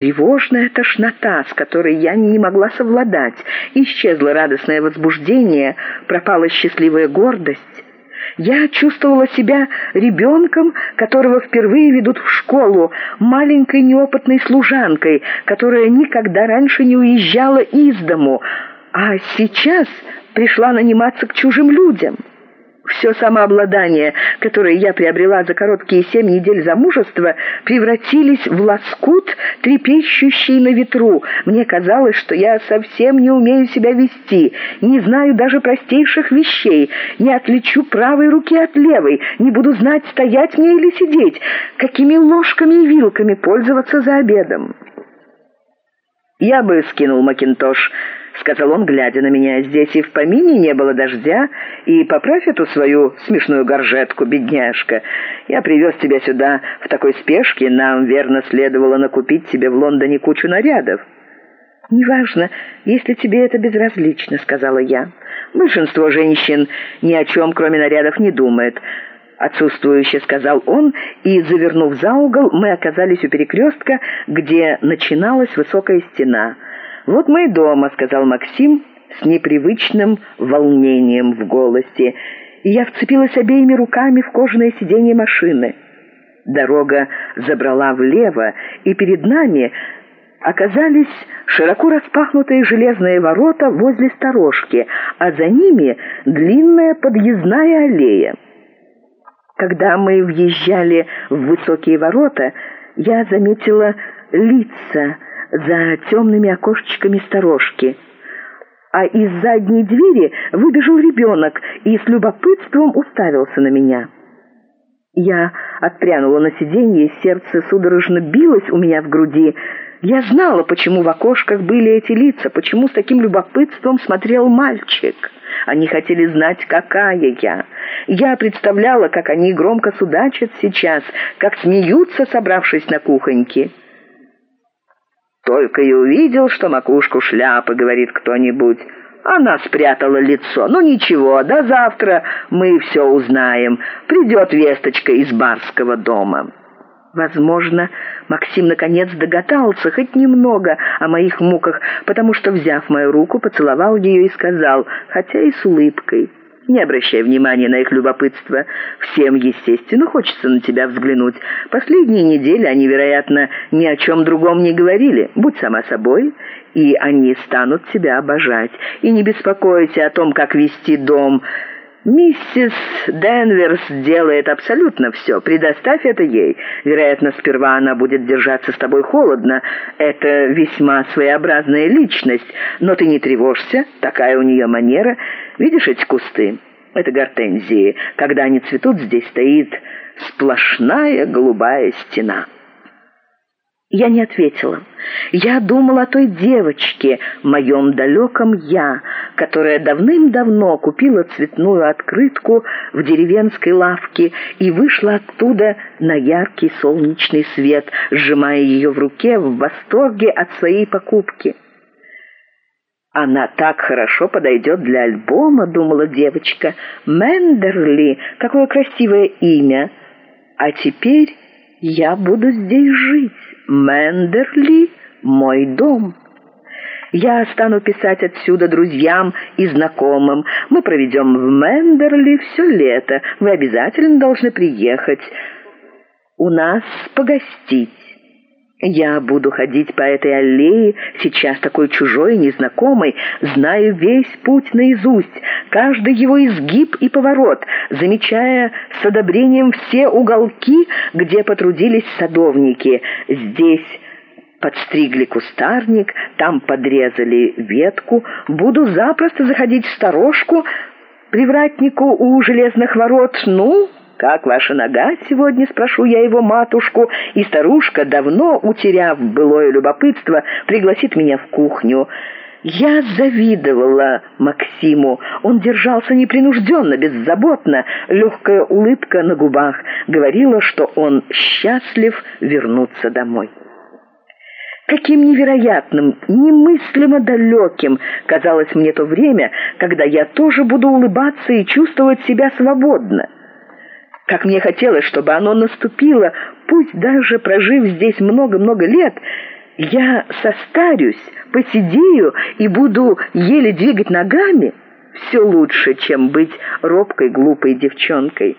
Тревожная тошнота, с которой я не могла совладать. Исчезло радостное возбуждение, пропала счастливая гордость. Я чувствовала себя ребенком, которого впервые ведут в школу, маленькой неопытной служанкой, которая никогда раньше не уезжала из дому, а сейчас пришла наниматься к чужим людям. Все самообладание, которое я приобрела за короткие семь недель замужества, превратились в лоскут, трепещущий на ветру. Мне казалось, что я совсем не умею себя вести, не знаю даже простейших вещей, не отличу правой руки от левой, не буду знать, стоять мне или сидеть, какими ложками и вилками пользоваться за обедом. Я бы скинул макинтош, — сказал он, глядя на меня. «Здесь и в помине не было дождя, и поправь эту свою смешную горжетку, бедняжка. Я привез тебя сюда в такой спешке, нам, верно, следовало накупить тебе в Лондоне кучу нарядов». «Неважно, если тебе это безразлично», — сказала я. «Большинство женщин ни о чем, кроме нарядов, не думает». Отсутствующе сказал он, и, завернув за угол, мы оказались у перекрестка, где начиналась высокая стена — «Вот мы и дома», — сказал Максим с непривычным волнением в голосе. И я вцепилась обеими руками в кожаное сиденье машины. Дорога забрала влево, и перед нами оказались широко распахнутые железные ворота возле сторожки, а за ними длинная подъездная аллея. Когда мы въезжали в высокие ворота, я заметила лица, за темными окошечками сторожки. А из задней двери выбежал ребенок и с любопытством уставился на меня. Я отпрянула на сиденье, сердце судорожно билось у меня в груди. Я знала, почему в окошках были эти лица, почему с таким любопытством смотрел мальчик. Они хотели знать, какая я. Я представляла, как они громко судачат сейчас, как смеются, собравшись на кухоньке. Только и увидел, что макушку шляпы, говорит кто-нибудь. Она спрятала лицо. Ну ничего, до завтра мы все узнаем. Придет весточка из барского дома. Возможно, Максим наконец догадался хоть немного о моих муках, потому что, взяв мою руку, поцеловал ее и сказал, хотя и с улыбкой, не обращай внимания на их любопытство. Всем, естественно, хочется на тебя взглянуть. Последние недели они, вероятно, ни о чем другом не говорили. Будь сама собой, и они станут тебя обожать. И не беспокойся о том, как вести дом.Миссис Делает абсолютно все. Предоставь это ей. Вероятно, сперва она будет держаться с тобой холодно. Это весьма своеобразная личность. Но ты не тревожься, такая у нее манера. Видишь эти кусты? Это гортензии. Когда они цветут, здесь стоит сплошная голубая стена. Я не ответила. Я думала о той девочке, моем далеком «я», которая давным-давно купила цветную открытку в деревенской лавке и вышла оттуда на яркий солнечный свет, сжимая ее в руке в восторге от своей покупки. «Она так хорошо подойдет для альбома», — думала девочка. «Мендерли, какое красивое имя! А теперь я буду здесь жить. Мендерли — мой дом». Я стану писать отсюда друзьям и знакомым. Мы проведем в Мендерли все лето. Вы обязательно должны приехать. У нас погостить. Я буду ходить по этой аллее, сейчас такой чужой и незнакомый, знаю весь путь наизусть, каждый его изгиб и поворот, замечая с одобрением все уголки, где потрудились садовники. Здесь подстригли кустарник, там подрезали ветку, буду запросто заходить в сторожку, привратнику у железных ворот, ну, «Как ваша нога сегодня?» — спрошу я его матушку, и старушка, давно утеряв былое любопытство, пригласит меня в кухню. Я завидовала Максиму. Он держался непринужденно, беззаботно. Легкая улыбка на губах говорила, что он счастлив вернуться домой. Каким невероятным, немыслимо далеким казалось мне то время, когда я тоже буду улыбаться и чувствовать себя свободно. Как мне хотелось, чтобы оно наступило, пусть даже прожив здесь много-много лет, я состарюсь, посидею и буду еле двигать ногами, все лучше, чем быть робкой глупой девчонкой».